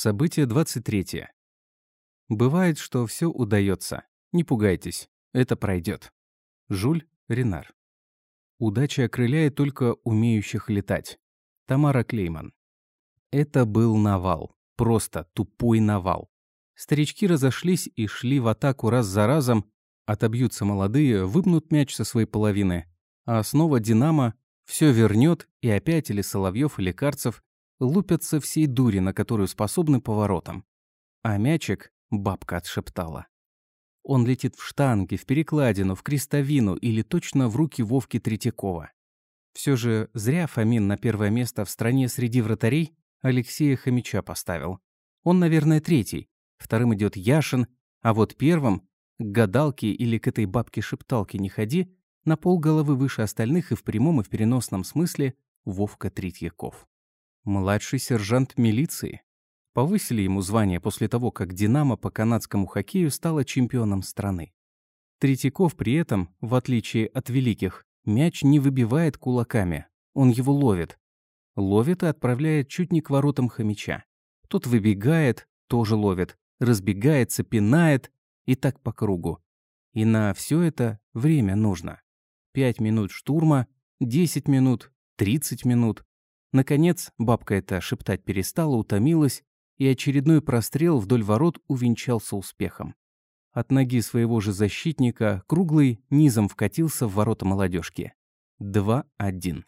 Событие 23. Бывает, что все удается. Не пугайтесь, это пройдет. Жюль Ренар. Удача окрыляет только умеющих летать. Тамара Клейман. Это был навал. Просто тупой навал. Старички разошлись и шли в атаку раз за разом. Отобьются молодые, выпнут мяч со своей половины. А снова «Динамо» все вернет, и опять или Соловьев, или Карцев лупятся всей дури, на которую способны поворотом. А мячик бабка отшептала. Он летит в штанги, в перекладину, в крестовину или точно в руки Вовки Третьякова. Все же зря Фомин на первое место в стране среди вратарей Алексея Хомича поставил. Он, наверное, третий. Вторым идет Яшин, а вот первым к гадалке или к этой бабке-шепталке не ходи, на пол головы выше остальных и в прямом и в переносном смысле Вовка Третьяков. Младший сержант милиции. Повысили ему звание после того, как «Динамо» по канадскому хоккею стала чемпионом страны. Третьяков при этом, в отличие от великих, мяч не выбивает кулаками, он его ловит. Ловит и отправляет чуть не к воротам хомяча. Тот выбегает, тоже ловит, разбегается, пинает и так по кругу. И на все это время нужно. Пять минут штурма, десять минут, тридцать минут. Наконец, бабка эта шептать перестала, утомилась, и очередной прострел вдоль ворот увенчался успехом. От ноги своего же защитника круглый низом вкатился в ворота молодежки. 2-1.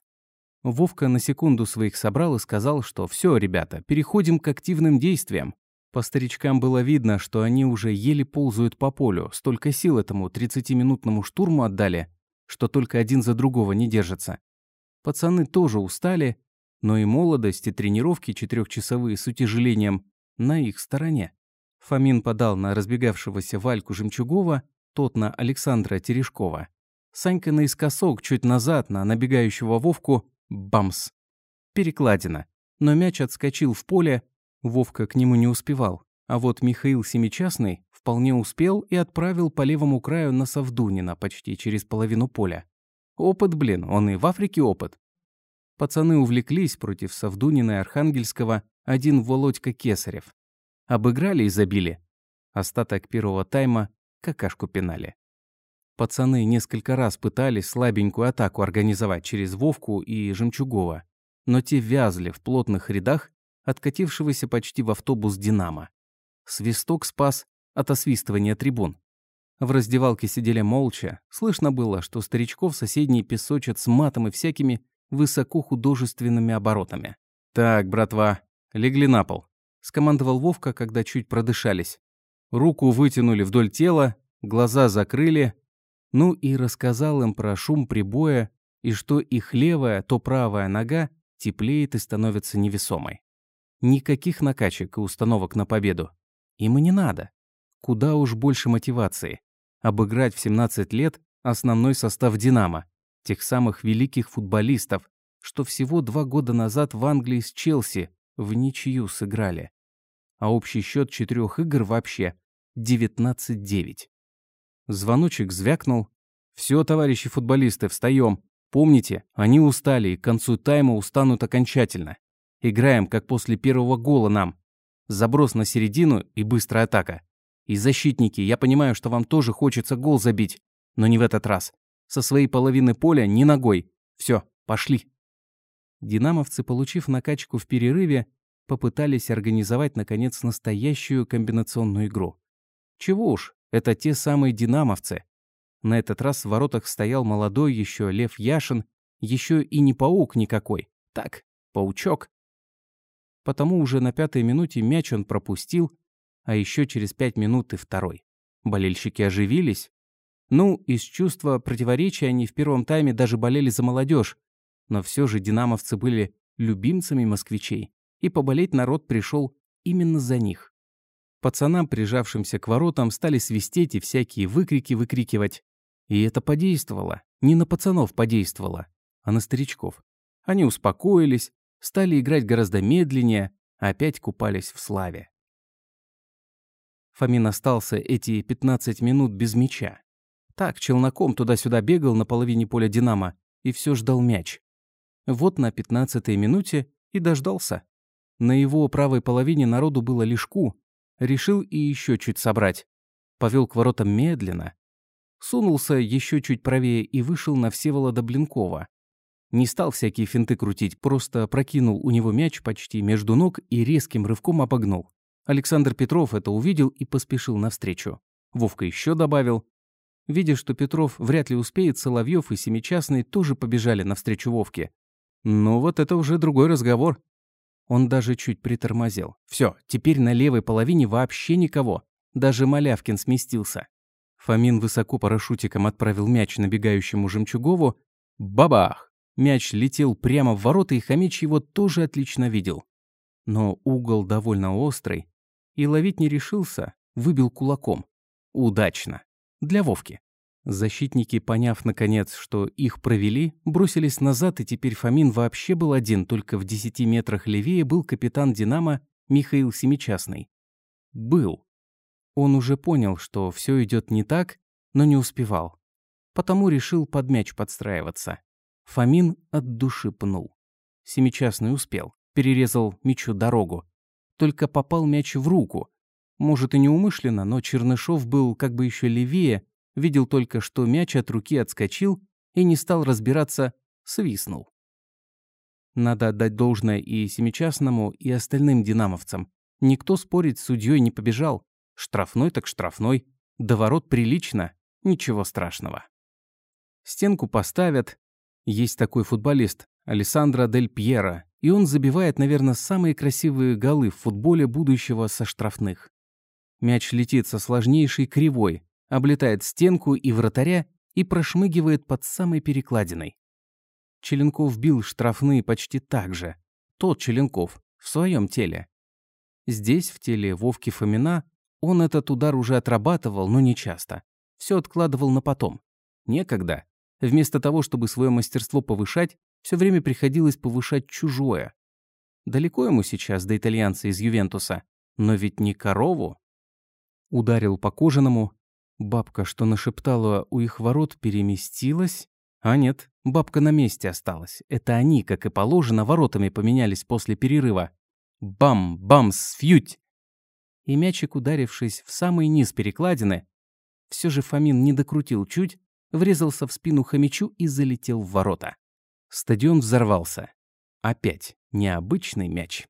Вовка на секунду своих собрал и сказал, что все, ребята, переходим к активным действиям. По старичкам было видно, что они уже еле ползают по полю, столько сил этому 30-минутному штурму отдали, что только один за другого не держатся. Пацаны тоже устали, но и молодость, и тренировки четырехчасовые с утяжелением на их стороне. Фомин подал на разбегавшегося Вальку Жемчугова, тот на Александра Терешкова. Санька наискосок, чуть назад, на набегающего Вовку, бамс. Перекладина. Но мяч отскочил в поле, Вовка к нему не успевал. А вот Михаил Семичастный вполне успел и отправил по левому краю на Савдунина почти через половину поля. Опыт, блин, он и в Африке опыт. Пацаны увлеклись против Савдунина и Архангельского, один Володька Кесарев. Обыграли и забили. Остаток первого тайма какашку пинали. Пацаны несколько раз пытались слабенькую атаку организовать через Вовку и Жемчугова, но те вязли в плотных рядах откатившегося почти в автобус «Динамо». Свисток спас от освистывания трибун. В раздевалке сидели молча. Слышно было, что старичков соседние песочат с матом и всякими высокохудожественными оборотами. «Так, братва, легли на пол», — скомандовал Вовка, когда чуть продышались. Руку вытянули вдоль тела, глаза закрыли, ну и рассказал им про шум прибоя и что их левая, то правая нога теплеет и становится невесомой. Никаких накачек и установок на победу. Им и не надо. Куда уж больше мотивации. Обыграть в 17 лет основной состав «Динамо», тех самых великих футболистов, что всего два года назад в Англии с Челси в ничью сыграли. А общий счет четырех игр вообще 19-9. Звоночек звякнул. «Все, товарищи футболисты, встаем. Помните, они устали и к концу тайма устанут окончательно. Играем, как после первого гола нам. Заброс на середину и быстрая атака. И защитники, я понимаю, что вам тоже хочется гол забить, но не в этот раз. Со своей половины поля ни ногой. Все, пошли. Динамовцы, получив накачку в перерыве, попытались организовать, наконец, настоящую комбинационную игру. Чего уж, это те самые динамовцы. На этот раз в воротах стоял молодой еще Лев Яшин, еще и не паук никакой. Так, паучок. Потому уже на пятой минуте мяч он пропустил, а еще через пять минут и второй. Болельщики оживились, ну, из чувства противоречия они в первом тайме даже болели за молодежь, но все же динамовцы были любимцами москвичей, и поболеть народ пришел именно за них. Пацанам, прижавшимся к воротам, стали свистеть и всякие выкрики выкрикивать. И это подействовало. Не на пацанов подействовало, а на старичков. Они успокоились, стали играть гораздо медленнее, опять купались в славе. Фомин остался эти 15 минут без мяча. Так, челноком туда-сюда бегал на половине поля «Динамо» и все ждал мяч. Вот на пятнадцатой минуте и дождался. На его правой половине народу было лишку. Решил и еще чуть собрать. Повел к воротам медленно. Сунулся еще чуть правее и вышел на Всеволода Блинкова. Не стал всякие финты крутить, просто прокинул у него мяч почти между ног и резким рывком обогнул. Александр Петров это увидел и поспешил навстречу. Вовка еще добавил. Видя, что Петров вряд ли успеет, Соловьев и Семичастный тоже побежали навстречу Вовке. Ну вот это уже другой разговор. Он даже чуть притормозил. Все, теперь на левой половине вообще никого. Даже Малявкин сместился. Фомин высоко парашютиком отправил мяч набегающему Жемчугову. Бабах! Мяч летел прямо в ворота, и Хомич его тоже отлично видел. Но угол довольно острый, и ловить не решился, выбил кулаком. Удачно. Для Вовки. Защитники, поняв наконец, что их провели, бросились назад, и теперь Фомин вообще был один, только в десяти метрах левее был капитан «Динамо» Михаил Семичастный. Был. Он уже понял, что все идет не так, но не успевал. Потому решил под мяч подстраиваться. Фомин от души пнул. Семичастный успел, перерезал мячу дорогу. Только попал мяч в руку. Может и неумышленно, но Чернышов был как бы еще левее, видел только, что мяч от руки отскочил и не стал разбираться, свистнул. Надо отдать должное и Семичастному, и остальным динамовцам. Никто спорить с судьей не побежал. Штрафной так штрафной. До ворот прилично. Ничего страшного. Стенку поставят. Есть такой футболист, Алессандро Дель Пьеро, и он забивает, наверное, самые красивые голы в футболе будущего со штрафных. Мяч летит со сложнейшей кривой, облетает стенку и вратаря и прошмыгивает под самой перекладиной. Челенков бил штрафные почти так же. Тот Челенков, в своем теле. Здесь, в теле Вовки Фомина, он этот удар уже отрабатывал, но не часто. Все откладывал на потом. Некогда. Вместо того, чтобы свое мастерство повышать, все время приходилось повышать чужое. Далеко ему сейчас до итальянца из Ювентуса, но ведь не корову. Ударил по кожаному, Бабка, что нашептала у их ворот, переместилась. А нет, бабка на месте осталась. Это они, как и положено, воротами поменялись после перерыва. Бам-бам-сфють! И мячик, ударившись в самый низ перекладины, все же Фомин не докрутил чуть, врезался в спину хомячу и залетел в ворота. Стадион взорвался. Опять необычный мяч.